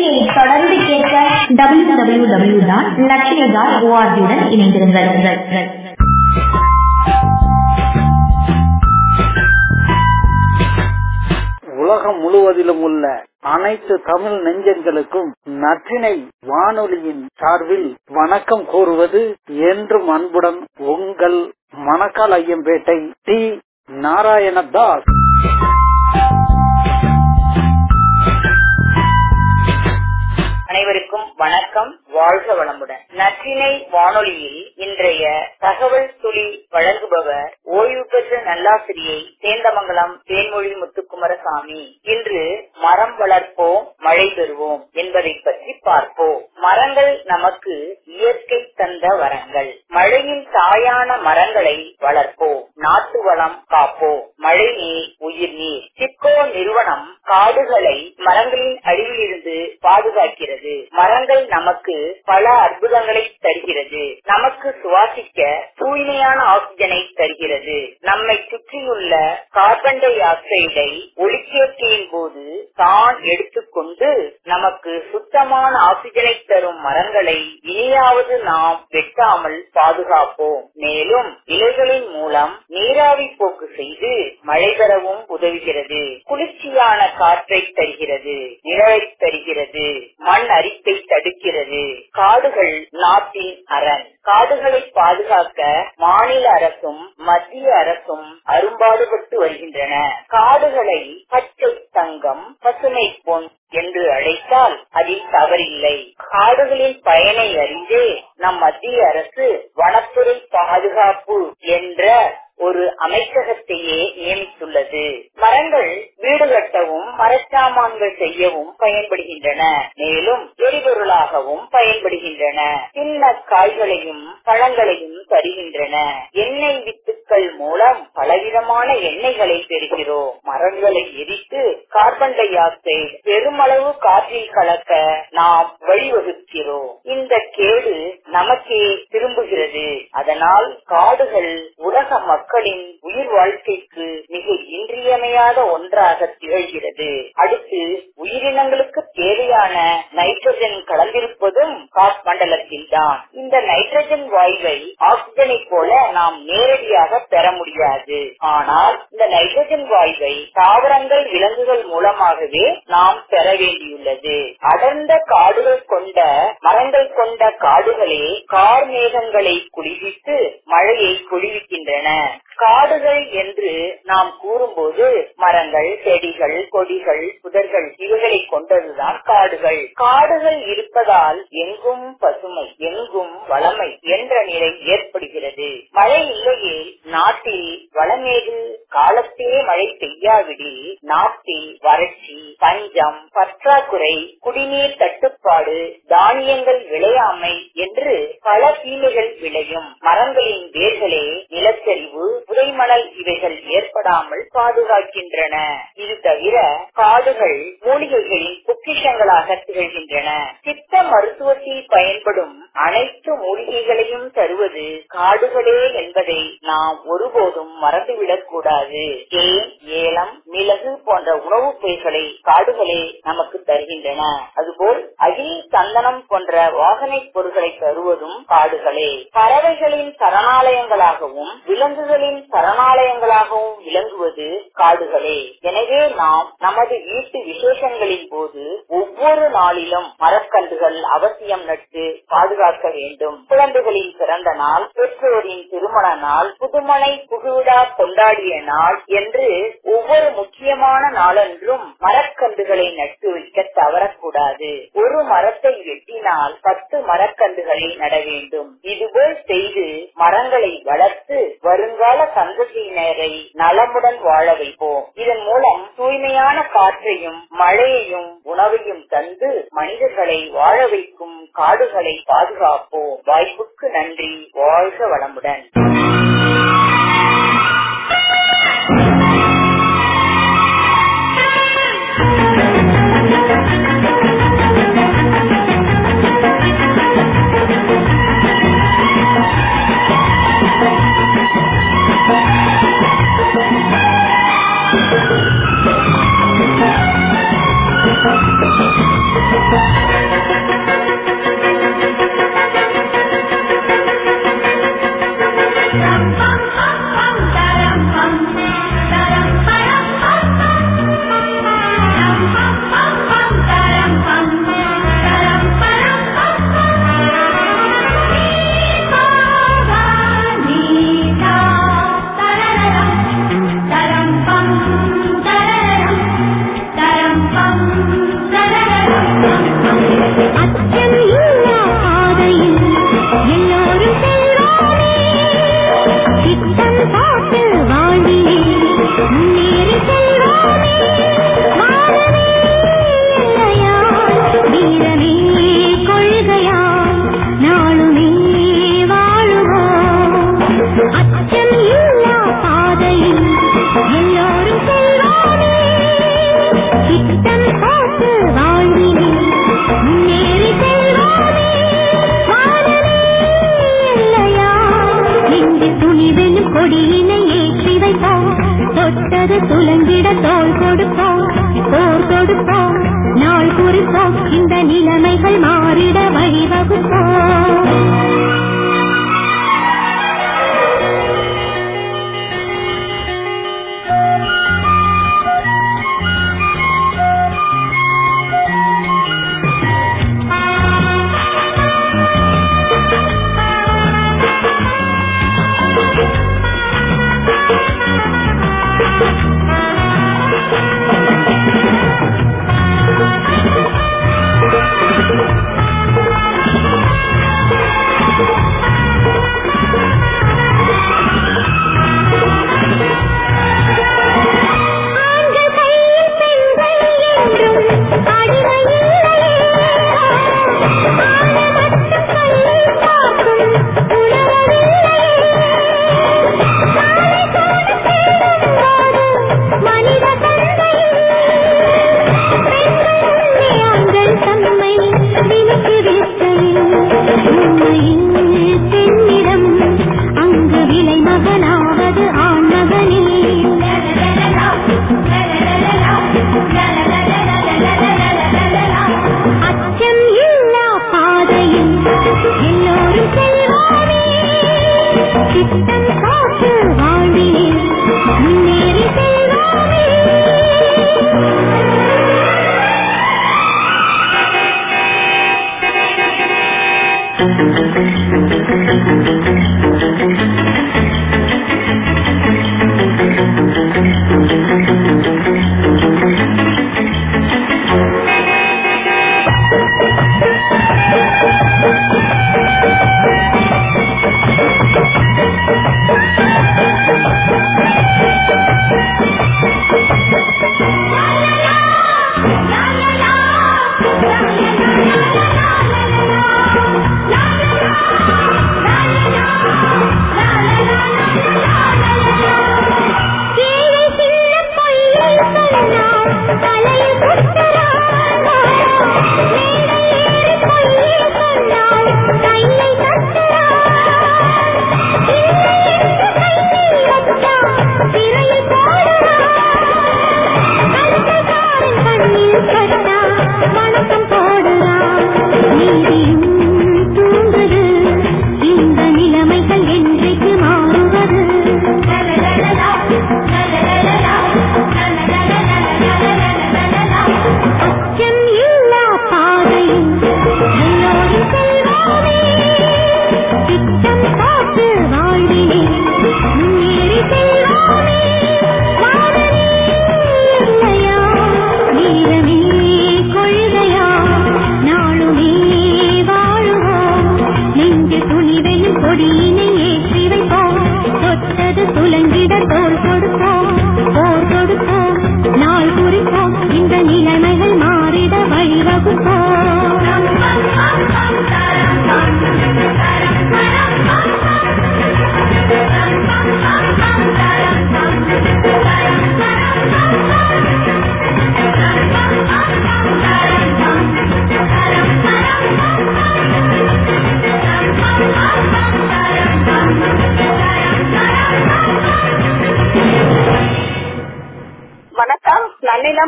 நிகழ்ச்சியை தொடர்ந்து கேட்க W W W dot Lakshmi dot ஓஆர்ஜியுடன் இணைந்திருங்கள். உலகம் முழுவதிலும் உள்ள அனைத்து தமிழ் நெஞ்சங்களுக்கும் நற்றினை வானொலியின் சார்பில் வணக்கம் கூறுவது என்றும் அன்புடன் உங்கள் மணக்கால் ஐயம்பேட்டை டி. நாராயணதாஸ். வணக்கம். வாழ்க வளமுடன். நற்றினை வானொலியில் இன்றைய தகவல் துளி வழங்குபவர் ஓய்வு பெற்ற நல்லாசிரியை சேந்தமங்கலம் தேன்மொழி முத்துக்குமரசாமி. இன்று மரம் வளர்ப்போம் மழை பெறுவோம் என்பதை பற்றி பார்ப்போம். மரங்கள் நமக்கு இயற்கை தந்த வரங்கள். மழையின் தாயான மரங்களை வளர்ப்போம் நாட்டு வளம் காப்போம். மழை நீர் உயிர் நீர். சிப்கோ நிறுவனம் காடுகளை மரங்களின் அடியிலிருந்து பாதுகாக்கிறது. மரங்கள் நமக்கு பல அற்புதங்களை தருகிறது. நமக்கு சுவாசிக்க தூய்மையான ஆக்சிஜனை தருகிறது. நம்மை சுற்றியுள்ள கார்பன் டை ஆக்சைடை ஒளிச்சேர்க்கையின் போது தான் எடுத்துக்கொண்டு நமக்கு சுத்தமான ஆக்சிஜனை தரும் மரங்களை இனியாவது நாம் வெட்டாமல் பாதுகாப்போம். மேலும் இலைகளின் மூலம் நீராவி போக்கு செய்து மழை பெறவும் உதவுகிறது. குளிர்ச்சியான காற்றை தருகிறது நிழலை தருகிறது மண் அரிப்பை தடுக்கிறது. காடுகள் நாட்டின் அரண். காடுகளை பாதுகாக்க மாநில அரசும் மத்திய அரசும் அரும்பாடுபட்டு வருகின்றன. காடுகளை பச்சை தங்கம் பசுமை பொன் என்று அழைத்தால் அதில் தவறில்லை. காடுகளின் பயனை அறிந்தே நம் மத்திய அரசு வன பாதுகாப்பு என்ற ஒரு அமைச்சகத்தையே நியமித்துள்ளது மரங்கள் வீடு கட்டவும் மரச்சாமான்கள் செய்யவும் பயன்படுகின்றன மேலும் எரிபொருளாகவும் பயன்படுகின்றன சின்ன காய்களையும் பழங்களையும் தருகின்றன எண்ணெய் வித்துக்கள் மூலம் பலவிதமான எண்ணெய்களை பெறுகிறோம் மரங்களை எரித்து கார்பன் டை ஆக்சைடு பெருமளவு கலக்க நாம் வழிவகுக்கிறோம் இந்த கேடு நமக்கே திரும்புகிறது அதனால் காடுகள் உலக மக்களின் உயிர் வாழ்க்கைக்கு மிக இன்றியமையாத ஒன்றாக திகழ்கிறது அடுத்து உயிரினங்களுக்கு தேவையான நைட்ரஜன் கலந்திருப்பதும் காற்மண்டலத்தில் தான் இந்த நைட்ரஜன் வாயுவை ஆக்சிஜனை போல நாம் நேரடியாக பெற முடியாது ஆனால் இந்த நைட்ரஜன் வாயுவை தாவரங்கள் விலங்குகள் மூலமாகவே நாம் பெற வேண்டியுள்ளது அடர்ந்த காடுகள் கொண்ட மரங்கள் கொண்ட காடுகளே கார் மேகங்களை குளிர்வித்து மழையை பொழிவிக்கின்றன காடுகள் என்று நாம் கூறும்போது மரங்கள் செடிகள் கொடிகள் புதர்கள் இவைகளை கொண்டதுதான் காடுகள். காடுகள் இருப்பதால் எங்கும் பசுமை எங்கும் வளமை என்ற நிலை ஏற்படுகிறது. மழை இல்லையே நாட்டில் வளமேது? காலத்தே மழை பெய்யாவிடில் நாட்டில் வறட்சி பஞ்சம் பற்றாக்குறை குடிநீர் தட்டுப்பாடு தானியங்கள் விளையாமை என்று பல தீமைகள் விளையும். மரங்களின் வேர்களே நிலச்சரிவு புதைமணல் இவைகள் ஏற்படாமல் பாதுகாக்கின்றன. இது தவிர காடுகள் மூலிகைகளின் பொக்கிஷங்களாக திகழ்கின்றன. சித்த மருத்துவத்தில் பயன்படும் அனைத்து மூலிகைகளையும் தருவது காடுகளே என்பதை நாம் ஒருபோதும் மறந்துவிடக் கூடாது. தேன் ஏலம் மிளகு போன்ற உணவுப் பொருட்களை காடுகளே நமக்கு தருகின்றன. அதுபோல் அகில் சந்தனம் போன்ற வாசனை பொருட்களை தருவதும் காடுகளே. பறவைகளின் சரணாலயங்களாகவும் விலங்குகளின் சரணாலயங்களாகவும் விளங்குவது காடுகளே. எனவே நாம் நமது வீட்டு விசேஷங்களின் போது ஒவ்வொரு நாளிலும் மரக்கன்றுகள் அவசியம் நட்டு பாதுகாக்க வேண்டும். குழந்தைகளின் பிறந்த நாள் பெற்றோரின் திருமண நாள் புதுமனை புகுவிழா கொண்டாடிய நாள் என்று ஒவ்வொரு முக்கியமான நாளன்றும் மரக்கன்றுகளை நட்டு வைக்க தவறக்கூடாது. ஒரு மரத்தை வெட்டினால் பத்து மரக்கன்றுகளை நட வேண்டும். இதுபோல் செய்து மரங்களை வளர்த்து வருங்கால சந்ததியினரை நலமுடன் வாழ வைப்போம். இதன் மூலம் தூய்மையான காற்றையும் மழையையும் உணவையும் தந்து மனிதர்களை வாழ வைக்கும் காடுகளை பாதுகாப்போம். வாய்ப்புக்கு நன்றி. வாழ்க வளமுடன். தோல் கொடுப்போம் போர் கொடுப்போம் நாள் குறிப்போம் இந்த நிலைமைகள் மாறிட வழிவகுப்போம்.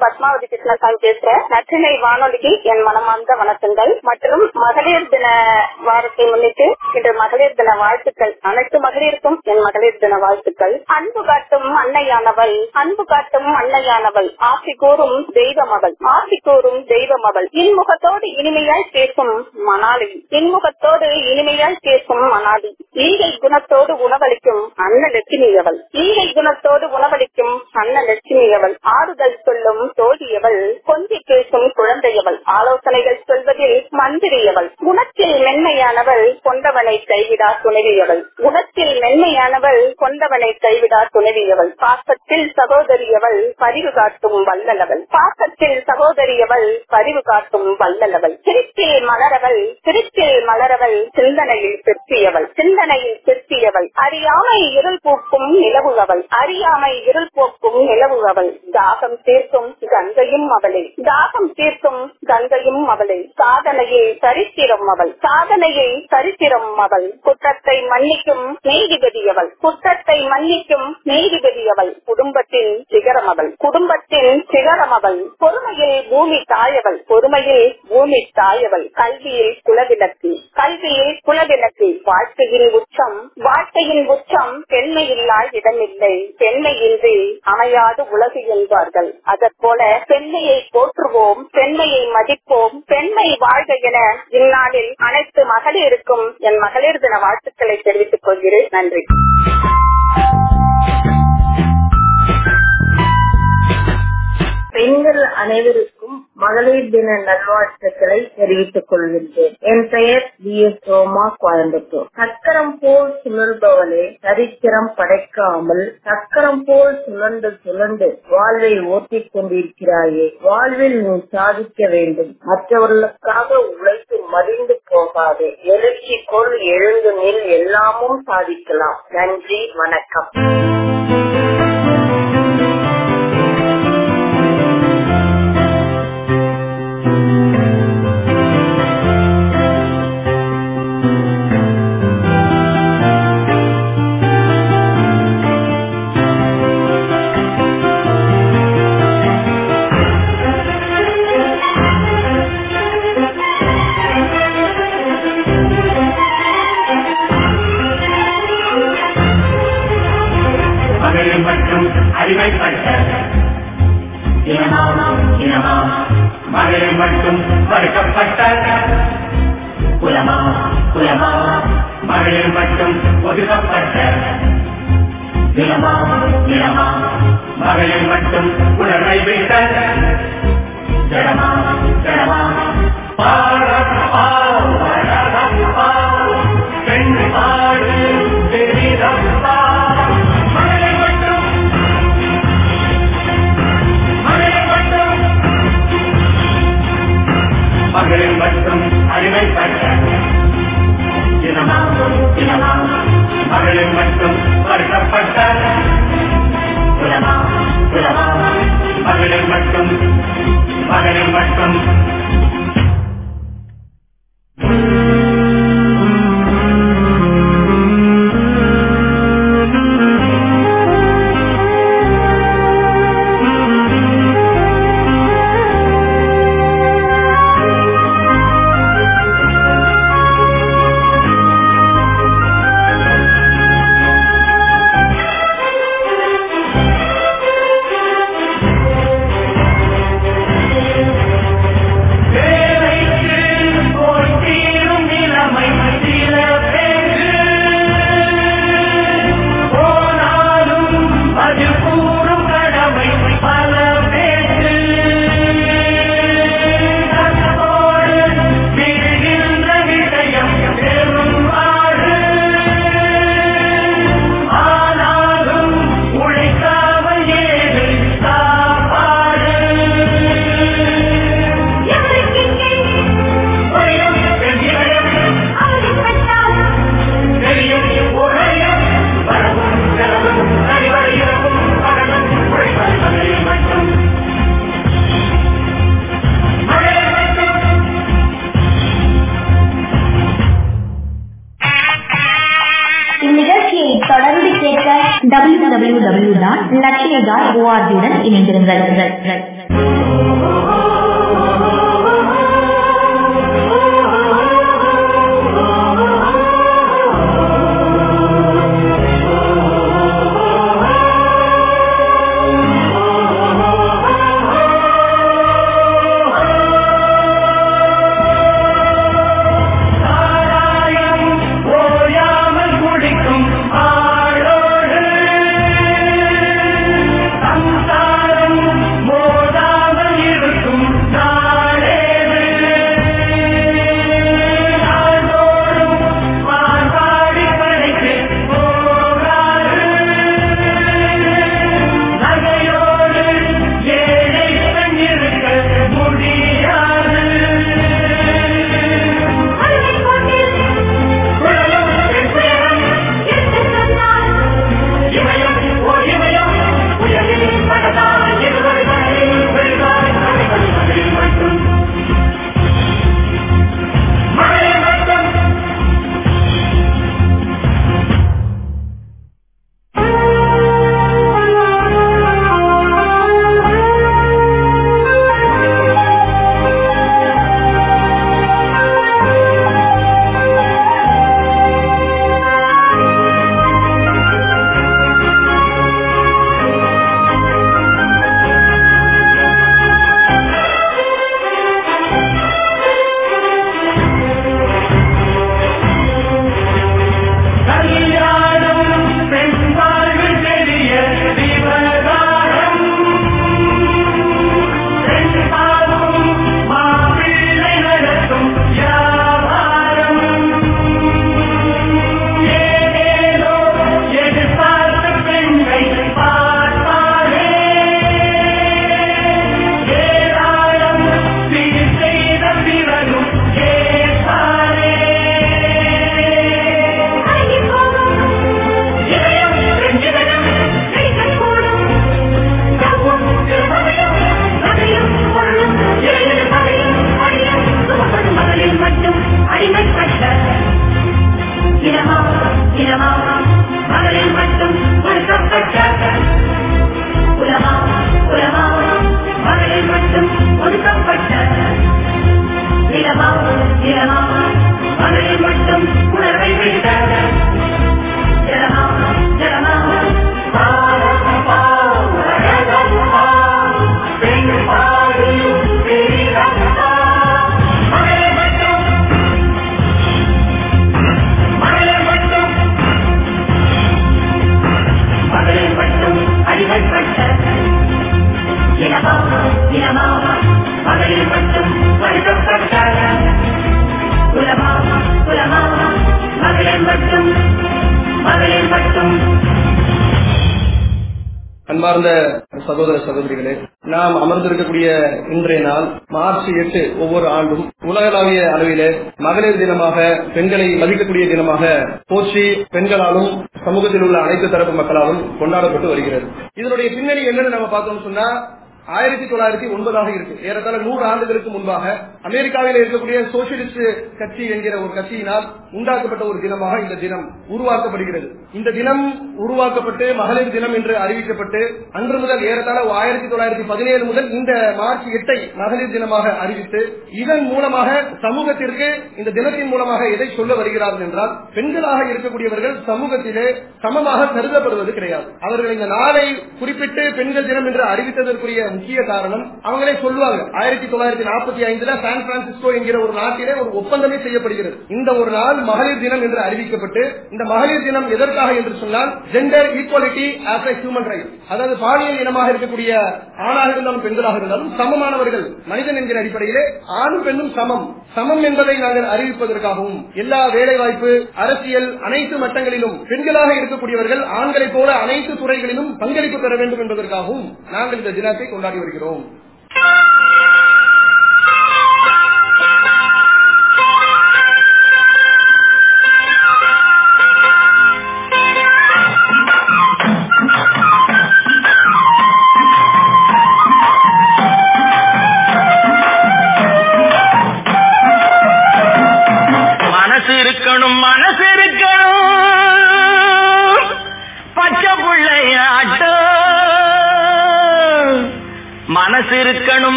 Bhatma பத்மாவதி கிருஷ்ணசாமி பேசுறேன் நற்றினை வானொலிக்கு என் மனமார்ந்த வணக்கங்கள். மற்றும் மகளிர் தின வாரத்தை முன்னிட்டு இன்று மகளிர் தின வாழ்த்துக்கள். அனைத்து மகளிருக்கும் என் மகளிர் தின வாழ்த்துக்கள். அன்பு காட்டும் அன்னையானவள். அன்பு காட்டும் அன்னையானவள். ஆசி கூறும் தெய்வ மகள் ஆசி கூறும் தெய்வ மகள் இன்முகத்தோடு இனிமையாய் பேசும் மணாலி. இன்முகத்தோடு இனிமையாய் பேசும் மணாலி. ஈகை குணத்தோடு உணவளிக்கும் அன்னலட்சுமி அவள் ஈகை குணத்தோடு உணவளிக்கும் அன்னலட்சுமி அவள் ஆறுதல் சொல்லும் தோழியவள். கொஞ்சி பேசும் குழந்தையவள். ஆலோசனைகள் சொல்வதில் மந்திரியவள். குணத்தில் மென்மையானவள் கொண்டவனை கைவிடா துணைவியவள். குணத்தில் மென்மையானவள் கொண்டவனை கைவிடா துணைவியவள். பாசத்தில் சகோதரியவள் பரிவு காட்டும் வல்லலவள் பாசத்தில் சகோதரியவள் பரிவு காட்டும் வல்லலவள் திருச்சில் மலரவள் திருச்சில் மலரவள் சிந்தனையில் பிற்பியவள் சிந்தனையில் பிற்பியவள் அறியாமை இருள் பூக்கும் நிலவுகவள். அறியாமை இருள் போக்கும் நிலவுகவள். தாகம் தீர்க்கும் கங்கையும் அவளே. தாகம் தீர்க்கும் கங்கையும் அவளே. சாதனையே சரித்திரம் அவள். சாதனையை சரித்திரம் அவள். குற்றத்தை மன்னிக்கும் நீதிபதி அவள். குற்றத்தை மன்னிக்கும் நீதிபதி அவள். குடும்பத்தின் சிகரம் அவள். குடும்பத்தின் சிகரம் அவள். பொறுமையில் பூமி தாயவள் பொறுமையில் பூமி தாயவள் கல்வியில் குலவிளக்கு. கல்வியில் குலவிளக்கு. வாழ்க்கையின் உச்சம். வாழ்க்கையின் உச்சம் பெண்மையில்லா இடமில்லை. பெண்மையின்றி அமையாது உலகு என்பார்கள். அதற்போல பெண்மையை போற்றுவோம் பெண்மையை மதிப்போம் பெண்மை வாழ்க என இந்நாளில் அனைத்து மகளிருக்கும் என் மகளிர் தின வாழ்த்துக்களை தெரிவித்துக் கொள்கிறேன். நன்றி. பெண்கள் அனைவருக்கும் மகளிர் தின நல்வாழ்த்துக்களை தெரிவித்துக் கொள்கின்றேன். என் பெயர் பி. எஸ். சோமா கோயம்புத்தூர். சக்கரம் போல் சுழல்பவளே சரித்திரம் படைக்காமல் சக்கரம் போல் சுழண்டு சுழண்டு வாழ்வை ஓட்டிக் கொண்டிருக்கிறாயே. வாழ்வில் நீ சாதிக்க வேண்டும். மற்றவர்களுக்காக உழைத்து மடிந்து போகாதே. எழுச்சி கொள் எழுந்து நில் எல்லாமும் சாதிக்கலாம். நன்றி வணக்கம். ஓஆர்ஜியுடன் இணைந்திருங்கள் சாராயம் சகோதர சகோதரிகளே நாம் அமர்ந்திருக்கக்கூடிய இன்றைய நாள் மார்ச் எட்டு ஒவ்வொரு ஆண்டும் உலகளாவிய அளவிலே மகளிர் தினமாக பெண்களை மதிக்கக்கூடிய தினமாக போற்றி பெண்களாலும் சமூகத்தில் உள்ள அனைத்து தரப்பு மக்களாலும் கொண்டாடப்பட்டு வருகிறது. இதனுடைய பின்னணி என்னன்னு நம்ம பார்த்தோம்னு சொன்னா ஆயிரத்தி தொள்ளாயிரத்தி ஒன்பதாக இருக்கு. ஏறத்தாழ நூறு ஆண்டுகளுக்கு முன்பாக அமெரிக்காவில் இருக்கக்கூடிய சோசியலிஸ்ட் கட்சி என்கிற ஒரு கட்சியினால் உண்டாக்கப்பட்ட ஒரு தினமாக இந்த தினம் உருவாக்கப்படுகிறது. இந்த தினம் உருவாக்கப்பட்டு மகளிர் தினம் என்று அறிவிக்கப்பட்டு அன்று முதல் ஏறத்தாழ ஆயிரத்தி தொள்ளாயிரத்தி பதினேழு முதல் இந்த மார்ச் எட்டை மகளிர் தினமாக அறிவித்து இதன் மூலமாக சமூகத்திற்கு இந்த தினத்தின் மூலமாக எதை சொல்ல வருகிறார்கள் என்றால் பெண்களாக இருக்கக்கூடியவர்கள் சமூகத்திலே சமமாக கருதப்படுவது கிடையாது. அவர்கள் இந்த நாளை குறிப்பிட்டு பெண்கள் தினம் என்று அறிவித்ததற்குரிய முக்கிய காரணம் அவங்களே சொல்லுவாங்க. ஆயிரத்தி தொள்ளாயிரத்தி நாற்பத்தி ஐந்துல சான் பிரான்சிஸ்கோ என்கிற ஒரு நாட்டிலே ஒரு ஒப்பந்தமே செய்யப்படுகிறது. இந்த ஒரு நாள் மகளிர் தினம் என்று அறிவிக்கப்பட்டு இந்த மகளிர் தினம் எதற்காக என்று சொன்னால் gender equality as a human right அதாவது பாலியல் இனமாக இருக்கக்கூடிய ஆணாக இருந்தாலும் பெண்களாக இருந்தாலும் சமமானவர்கள் மனிதன் என்கிற அடிப்படையிலே ஆணும் பெண்ணும் சமம். சமம் என்பதை நாங்கள் அறிவிப்பதற்காகவும் எல்லா வேலை வாய்ப்பு அரசியல் அனைத்து மட்டங்களிலும் பெண்களாக இருக்கக்கூடியவர்கள் ஆண்களைப் போல அனைத்து துறைகளிலும் பங்களிப்பு பெற வேண்டும் என்பதற்காகவும் நாங்கள் இந்த தினத்தை கொண்டாடி வருகிறோம்.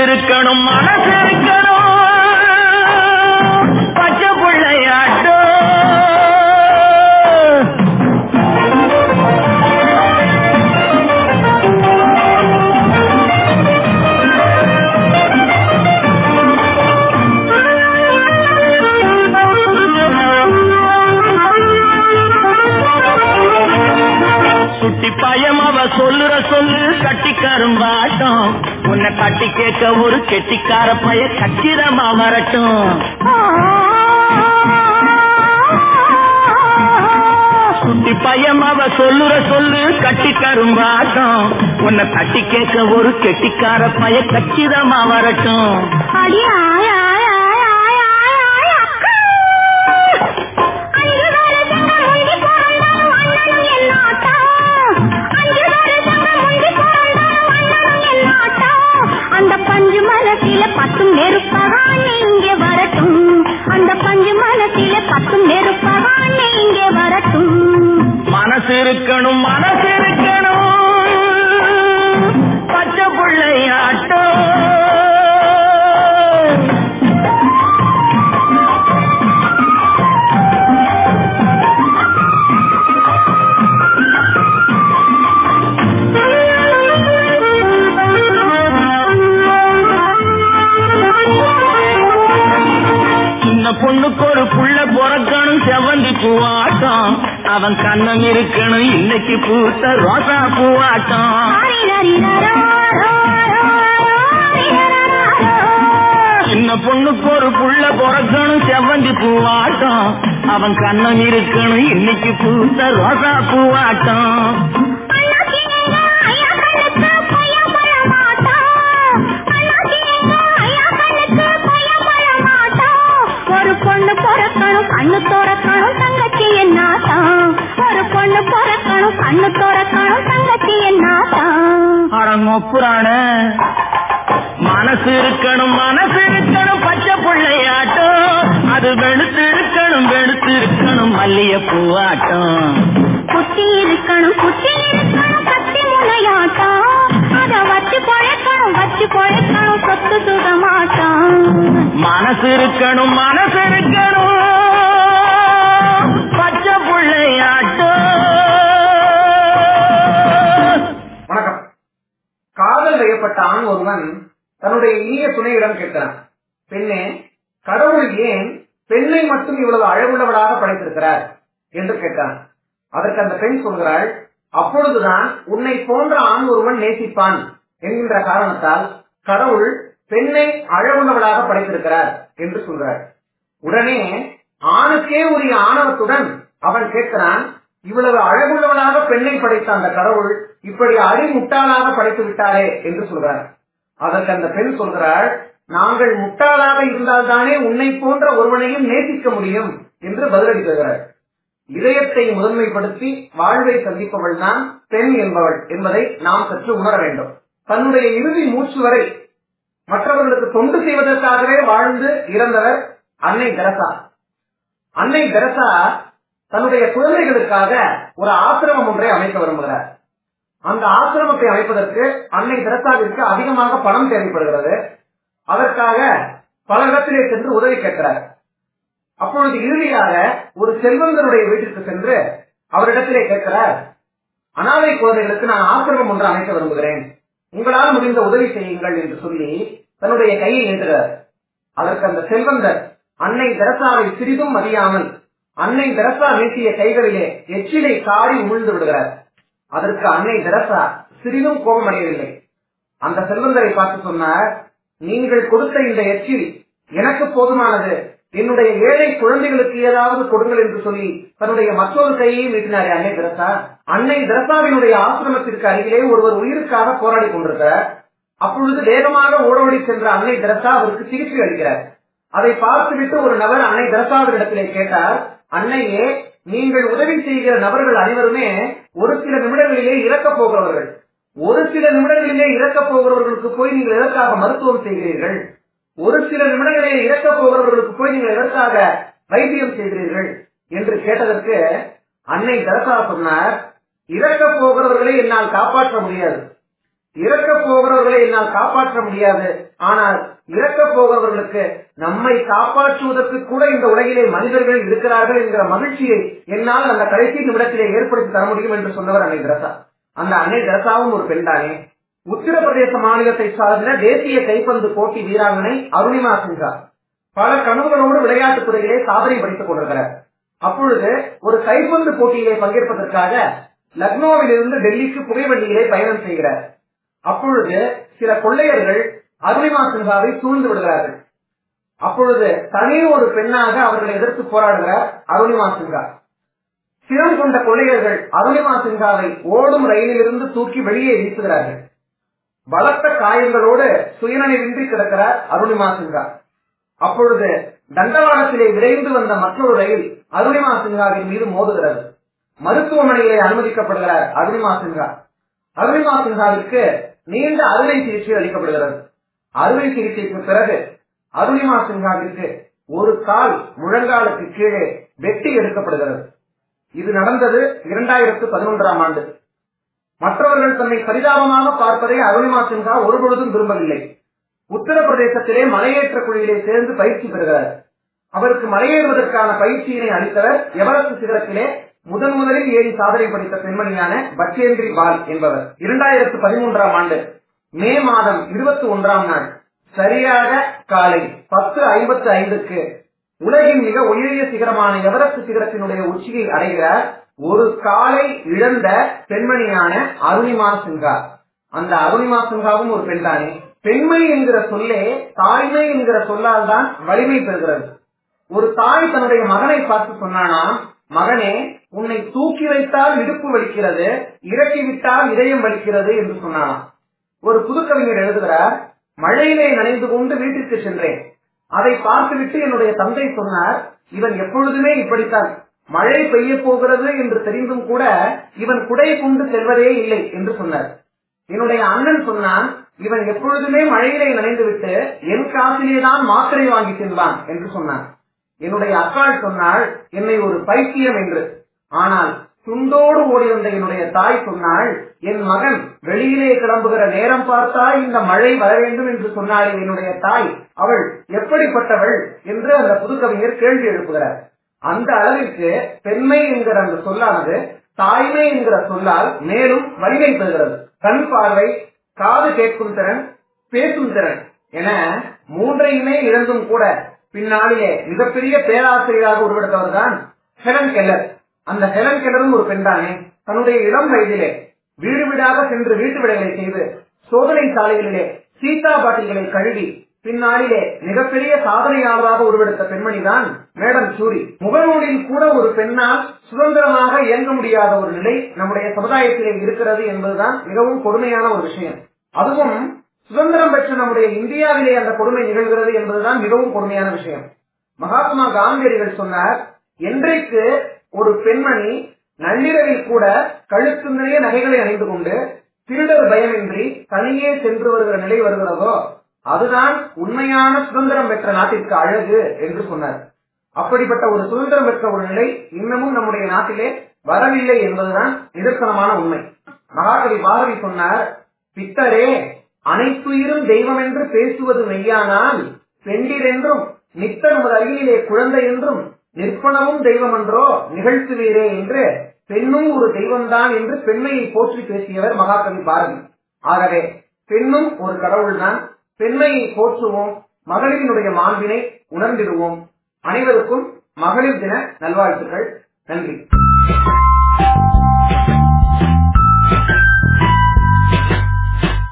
மனசு சொல்லு கட்டி கரும்பாட்டம் உன்னை தட்டி கேட்க ஒரு கெட்டிக்கார பய கச்சிதமா வரட்டும். அடியா பொண்ணுக்கு ஒரு புள்ள பிறக்கணும் செவந்தி பூவாட்டம். அவன் கண்ணம் இருக்கணும் இன்னைக்கு பூத்த ரோசா பூவாட்டம். ஒரு பொண்ணு பிறக்கணும் கண்ணு திறக்கணும் தங்கச்சி என்னாட்டம் ஒரு பொண்ணு பிறக்கணும் கண்ணு திறக்கணும் தங்கச்சி என்னாட்டம் அடங்கொப்புறான மனசு இருக்கணும் மனசு இருக்கணும் பச்சை பிள்ளையாட்டம். அது வெளுத்து இருக்கணும் வெளுத்து இருக்கணும் மல்லிய பூவாட்டம் குத்தி இருக்கணும் குத்தி இருக்கணும் கத்தி முனையாட்டம் அத வச்சு பழக்கணும் வச்சு பொழைக்கணும் சொத்து சுக மாட்டான் மனசு இருக்கணும் மனசு இருக்கணும் பச்சை பிள்ளையாட்டம். வணக்கம். காதல் வயப்பட்ட ஆண் ஒருவன் தன்னுடைய இனிய துணையிடம் கேட்கிறான். பெண்ணே கடவுள் ஏன் பெண்ணை மட்டும் இவ்வளவு அழகுள்ளவளாக படைத்திருக்கிறார்? என்று கேட்டான் அதற்கு அந்த பெண் சொல்கிறாள் அப்பொழுதுதான் உன்னை போன்ற ஆண் ஒருவன் நேசிப்பான். என்கின்ற காரணத்தால் கடவுள் பெண்ணை அழகுள்ளவளாக படைத்திருக்கிறார் என்று சொல்கிறார். உடனே ஆணுக்கே உரிய ஆணவத்துடன் அவன் கேட்கிறான் இவ்வளவு அழகுள்ளவனாக பெண்ணை படைத்த அந்த கடவுள் இப்படி அறிமுட்டாளாக படைத்து விட்டாரே என்று சொல்றார் அதற்கு அந்த பெண் சொல்கிறாள் நாங்கள் முட்டாளாக இருந்தால்தானே உன்னை போன்ற ஒருவனையும் நேசிக்க முடியும் என்று பதிலளிக்கிறார் இதயத்தை முதன்மைப்படுத்தி வாழ்வை சந்திப்பவள் தான் பெண் என்பவள் என்பதை நாம் சற்று உணர வேண்டும். தன்னுடைய இறுதி மூச்சு வரை மற்றவர்களுக்கு தொண்டு செய்வதற்காகவே வாழ்ந்து இறந்தவர் அன்னை தெரசா. அன்னை தெரசா தன்னுடைய குழந்தைகளுக்காக ஒரு ஆசிரமம் ஒன்றை அமைக்க விரும்புகிறார். அந்த ஆசிரமத்தை அமைப்பதற்கு அன்னை தெரசாவிற்கு அதிகமாக பணம் தேவைப்படுகிறது. அதற்காக பல இடத்திலே சென்று உதவி கேட்கிறார். அப்பொழுது இறுதியாக ஒரு செல்வந்தனுடைய வீட்டிற்கு சென்று அவரிடத்திலே கேட்கிறார் அனாதை குழந்தைகளுக்கு நான் ஆசிரமம் ஒன்று அமைக்க விரும்புகிறேன். உங்களால் முடிந்த உதவி செய்யுங்கள் என்று சொல்லி தன்னுடைய கையை ஏற்றுகிறார் அதற்கு அந்த செல்வந்தர் அன்னை தெரசாவை சிறிதும் மதியாமல் அன்னை தெரசா நீட்டிய கைகளிலே எச்சிலை காடி உமிழ்ந்து விடுகிறார். அதற்கு அன்னை தெரசா சிறிதும் கோபமடையவில்லை. அந்த செல்வந்தரை பார்த்து சொன்னார் நீங்கள் கொடுத்த இந்த எச்சில் எனக்கு போதுமானது. என்னுடைய ஏழை குழந்தைகளுக்கு ஏதாவது கொடுங்கள் என்று சொல்லி தன்னுடைய மற்றொரு கையை நீட்டினாரே அன்னை திரசா அன்னை திரசாவினுடைய ஆசிரமத்திற்கு அருகிலே ஒருவர் உயிருக்காக போராடி கொண்டிருக்கிறார். அப்பொழுது வேகமாக ஓடோடி சென்ற அன்னை திரசா அவருக்கு சிகிச்சை அளிக்கிறார். அதை பார்த்துவிட்டு ஒரு நபர் அன்னை தெரசாவிடத்திலே கேட்டார் அன்னையே நீங்கள் உதவி செய்கிற நபர்கள் அனைவருமே ஒரு சில நிமிடங்களிலே இறக்க போகிறவர்கள். ஒரு சில நிமிடங்களிலே இறக்கப் போகிறவர்களுக்கு போய் நீங்கள் எதற்காக மருத்துவம் செய்கிறீர்கள்? ஒரு சில நிமிடங்களிலே இறக்க போகிறவர்களுக்கு போய் நீங்கள் எதற்காக வைத்தியம் செய்கிறீர்கள்? என்று கேட்டதற்கு அன்னை தரசா சொன்னார் இறக்கப் போகிறவர்களை என்னால் காப்பாற்ற முடியாது. இறக்கப் போகிறவர்களை என்னால் காப்பாற்ற முடியாது. ஆனால் இறக்கப் போகிறவர்களுக்கு நம்மை காப்பாற்றுவதற்கு கூட இந்த உலகிலே மனிதர்கள் இருக்கிறார்கள் என்கிற மகிழ்ச்சியை என்னால் அந்த கடைசி நிமிடத்திலே ஏற்படுத்தி தர முடியும் என்று சொன்னவர் அன்னை திரசா. அந்த அன்னை திரசாவும் ஒரு பெண்தானே. உத்தரப்பிரதேச மாநிலத்தை சார்ந்த தேசிய கைப்பந்து போட்டி வீராங்கனை அருணிமா சிங்கா பல கனவுகளோடு விளையாட்டுத் துறையிலே சாதனை படித்துக் கொண்டிருக்கிறார். அப்பொழுது ஒரு கைப்பந்து போட்டியிலே பங்கேற்பதற்காக லக்னோவிலிருந்து டெல்லிக்கு புகைவண்டியிலே பயணம் செய்கிறார். அப்பொழுது சில கொள்ளையர்கள் அருணிமா சின்ஹாவை சூழ்ந்து விடுகிறார்கள். அப்பொழுது தனி ஒரு பெண்ணாக அவர்களை எதிர்த்து போராடுகிறார் அருணிமா சின்ஹா. சிரம் கொண்ட கொள்ளையர்கள் அருணிமா சின்ஹாவை ஓடும் ரயிலிலிருந்து தூக்கி வெளியே வீசுகிறார்கள். பலத்த காயங்களோடு சுயநினைவின்றி கிடக்கிறார் அருணிமா சின்ஹா. அப்பொழுது தண்டவாளத்திலே விரைந்து வந்த மற்றொரு ரயில் அருணிமா சின்ஹாவின் மீது மோதுகிறது. மருத்துவமனையிலே அனுமதிக்கப்படுகிறார் அருணிமா சின்ஹா. அருணிமா சின்ஹாவிற்கு நீண்ட அறுவை சிகிச்சை அளிக்கப்படுகிறது. அறுவை சிகிச்சைக்கு பிறகு அருளிமா சின்ஹாவிற்கு ஒரு கால் முழங்காலுக்கு கீழே வெட்டி எடுக்கப்படுகிறது. இது நடந்தது இரண்டாயிரத்து பதினொன்றாம் ஆண்டு. மற்றவர்கள் தன்னை பரிதாபமாக பார்ப்பதை அருளிமா சின்ஹா ஒருபொழுதும் விரும்பவில்லை. உத்தரப்பிரதேசத்திலே மலையேற்ற குழுவிலே சேர்ந்து பயிற்சி பெறுகிறார். அவருக்கு மலையேறுவதற்கான பயிற்சியினை அளித்தவர் எவரஸ்ட் சிகரத்திலே முதன் முதலில் ஏறி சாதனை படித்த பெண்மணியான பச்சேந்திரி பால் என்பவர் இரண்டாயிரத்து பதிமூன்றாம் ஆண்டு மே மாதம் இருபத்தி ஒன்றாம் நாள் சரியாக காலை பத்து ஐம்பத்து ஐந்துக்கு உலகின் மிக உயரிய சிகரமான எவரஸ்ட் சிகரத்தினுடைய உச்சியை அடைகிறார். ஒரு காலை இழந்த பெண்மணியான அருணிமா சிங்கா அந்த அருணிமா சிங்காவும் ஒரு பெண்தானே. பெண்மை என்கிற சொல்லே தாய்மை என்கிற சொல்லால் தான் வலிமை பெறுகிறது. ஒரு தாய் தன்னுடைய மகனை பார்த்து சொன்னானா மகனே உன்னை தூக்கி வைத்தால் இடுப்பு வலிக்கிறது இறக்கி விட்டால் இதயம் வலிக்கிறது என்று சொன்னான். ஒரு புதுக்கவிஞர் எழுதுகிறார் மழையிலே நனைந்து கொண்டு வீட்டிற்கு சென்றேன். அதை பார்த்துவிட்டு என்னுடைய தந்தை சொன்னார் இவன் எப்பொழுதுமே இப்படித்தான். மழை பெய்ய போகிறது என்று தெரிந்தும் கூட இவன் குடை கொண்டு செல்வதே இல்லை என்று சொன்னார். என்னுடைய அண்ணன் சொன்னான் இவன் எப்பொழுதுமே மழையிலே நனைந்து விட்டு என் காசிலேதான் மாத்திரை வாங்கி தின்பான் என்று சொன்னான். என்னுடைய அக்காள் சொன்னாள் என்னை ஒரு பைத்தியம் என்று. ஆனால் துண்டோடு ஓடி வந்த என்னுடைய தாய் சொன்னாள் என் மகன் வெளியிலே கிளம்புகிற நேரம் பார்த்தா இந்த மழை வர வேண்டும் என்று சொன்னாள் என்னுடைய தாய். அவள் எப்படிப்பட்டவள்? என்று அந்த புதுக்கவிஞர் கேள்வி எழுப்புகிறார். அந்த அளவிற்கு பெண்மை என்கிற அந்த சொல்லானது தாய்மை என்கிற சொல்லால் மேலும் வலிமை பெறுகிறது. கண் பார்வை காது கேட்கும் திறன் பேசும் திறன் என மூன்றையுமே இழந்தும் கூட பின்னாளிலே மிகப்பெரிய பேராசிரியராக உருவெடுத்தவர் தான் ஹெலன் கெல்லர். அந்த ஹெலன் கெல்லரும் ஒரு பெண்தானே தன்னுடைய இளம் வயதிலே வீடு வீடாக சென்று வீட்டு விடைகளை செய்து சோதனை சாலைகளிலே சீதா பாட்டில்களை கழுவி பின்னாளிலே மிகப்பெரிய சாதனையாளராக உருவெடுத்த பெண்மணிதான் மேடம் சூரி. முகநூலில் கூட ஒரு பெண்ணால் சுதந்திரமாக இயங்க முடியாத ஒரு நிலை நம்முடைய சமுதாயத்திலே இருக்கிறது என்பதுதான் மிகவும் கொடுமையான ஒரு விஷயம். அதுவும் சுதந்திரம் பெற்ற நம்முடைய இந்தியாவிலே அந்த கொடுமை நிகழ்கிறது என்பதுதான் மிகவும் கொடுமையான விஷயம். மகாத்மா காந்தியடிகள் சொன்னார் என்றைக்கு ஒரு பெண்மணி நள்ளிரவில் கூட கழுத்து நிறைய நகைகளை அணிந்து கொண்டு திருடர் பயமின்றி தனியே சென்று வருகிற நிலை வருகிறதோ அதுதான் உண்மையான சுதந்திரம் பெற்ற நாட்டிற்கு அழகு என்று சொன்னார். அப்படிப்பட்ட ஒரு சுதந்திரம் பெற்ற ஒரு நிலை இன்னமும் நம்முடைய நாட்டிலே வரவில்லை என்பதுதான் நிதர்சனமான உண்மை. மகாகவி பாரதி சொன்னார் பித்தரே அனைத்துயிரும் தெய்வம் என்று பேசுவது மெய்யானால் பெண்டிர் என்றும் நித்த நமது அருகிலே குழந்தை என்றும் நிற்பனமும் தெய்வம் என்றோ நிகழ்த்துவீரே என்று பெண்ணும் ஒரு தெய்வம்தான் என்று பெண்மையை போற்றி பேசியவர் மகாகவி பாரதி. ஆகவே பெண்ணும் ஒரு கடவுள்தான். பெண்மையை போற்றுவோம். மகளிரினுடைய மாண்பினை உணர்ந்திடுவோம். அனைவருக்கும் மகளிர் தின நல்வாழ்த்துக்கள். நன்றி.